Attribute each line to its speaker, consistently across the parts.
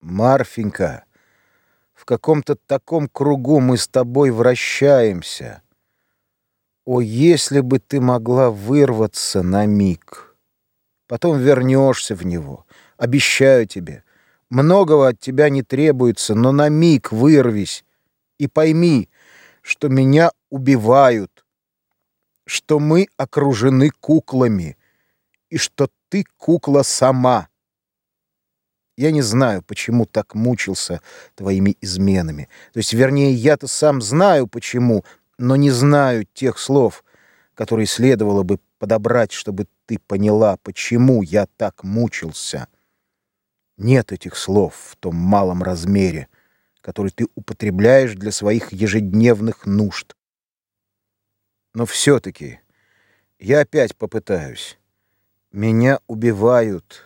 Speaker 1: Марфенька, в каком-то таком кругу мы с тобой вращаемся. О, если бы ты могла вырваться на миг, потом вернешься в него, обещаю тебе. Многого от тебя не требуется, но на миг вырвись и пойми, что меня убивают, что мы окружены куклами и что ты кукла сама. Я не знаю, почему так мучился твоими изменами. То есть, вернее, я-то сам знаю, почему, но не знаю тех слов, которые следовало бы подобрать, чтобы ты поняла, почему я так мучился. Нет этих слов в том малом размере, который ты употребляешь для своих ежедневных нужд. Но все-таки я опять попытаюсь. Меня убивают.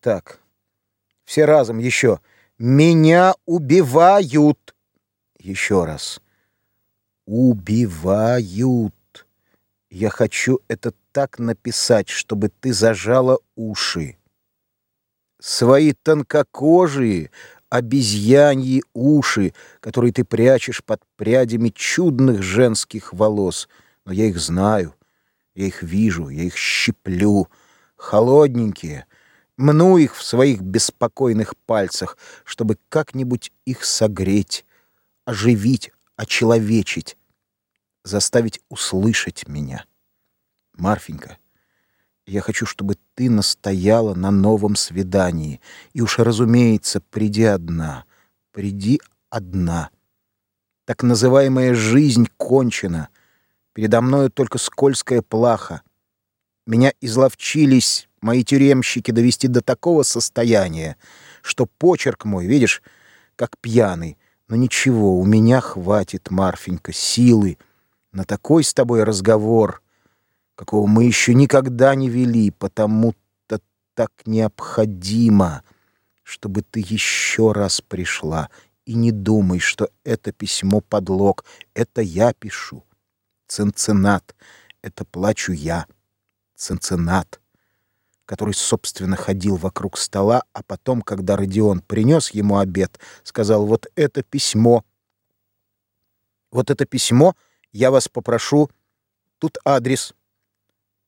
Speaker 1: Так, все разом еще. Меня убивают. Еще раз. Убивают. Я хочу это так написать, чтобы ты зажала уши. Свои тонкокожие, обезьяньи уши, которые ты прячешь под прядями чудных женских волос. Но я их знаю, я их вижу, я их щиплю. Холодненькие, мну их в своих беспокойных пальцах, чтобы как-нибудь их согреть, оживить, очеловечить, заставить услышать меня. Марфенька, я хочу, чтобы ты настояла на новом свидании. И уж, разумеется, приди одна. Приди одна. Так называемая жизнь кончена. Передо мною только скользкая плаха. Меня изловчились мои тюремщики довести до такого состояния, что почерк мой, видишь, как пьяный, но ничего, у меня хватит, Марфенька, силы на такой с тобой разговор, какого мы еще никогда не вели, потому-то так необходимо, чтобы ты еще раз пришла. И не думай, что это письмо подлог. Это я пишу. Ценцинат. Это плачу я. Ценцинат который, собственно, ходил вокруг стола, а потом, когда Родион принес ему обед, сказал, вот это письмо, вот это письмо, я вас попрошу, тут адрес.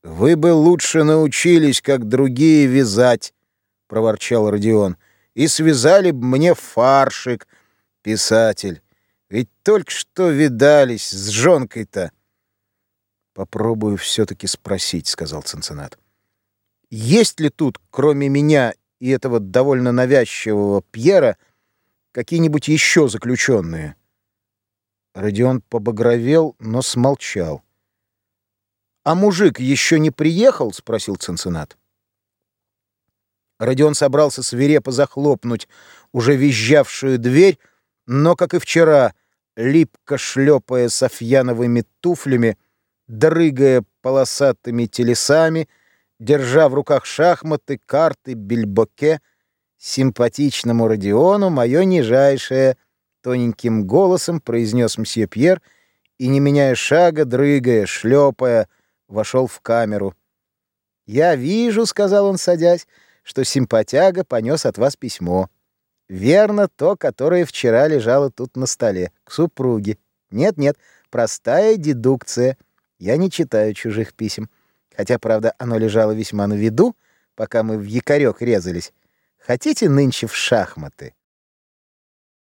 Speaker 1: Вы бы лучше научились, как другие, вязать, — проворчал Родион, — и связали бы мне фаршик, писатель. Ведь только что видались с жонкой-то. Попробую все-таки спросить, — сказал Ценцинат. Есть ли тут, кроме меня и этого довольно навязчивого Пьера, какие-нибудь еще заключенные? Родион побагровел, но смолчал. «А мужик еще не приехал?» — спросил Ценцинат. Родион собрался свирепо захлопнуть уже визжавшую дверь, но, как и вчера, липко шлепая софьяновыми туфлями, дрыгая полосатыми телесами, держа в руках шахматы, карты, бельбоке, симпатичному Родиону мое нижайшее, тоненьким голосом произнес мсье Пьер и, не меняя шага, дрыгая, шлепая, вошел в камеру. «Я вижу», — сказал он, садясь, — «что симпатяга понес от вас письмо. Верно, то, которое вчера лежало тут на столе, к супруге. Нет-нет, простая дедукция. Я не читаю чужих писем хотя, правда, оно лежало весьма на виду, пока мы в якорек резались. Хотите нынче в шахматы?»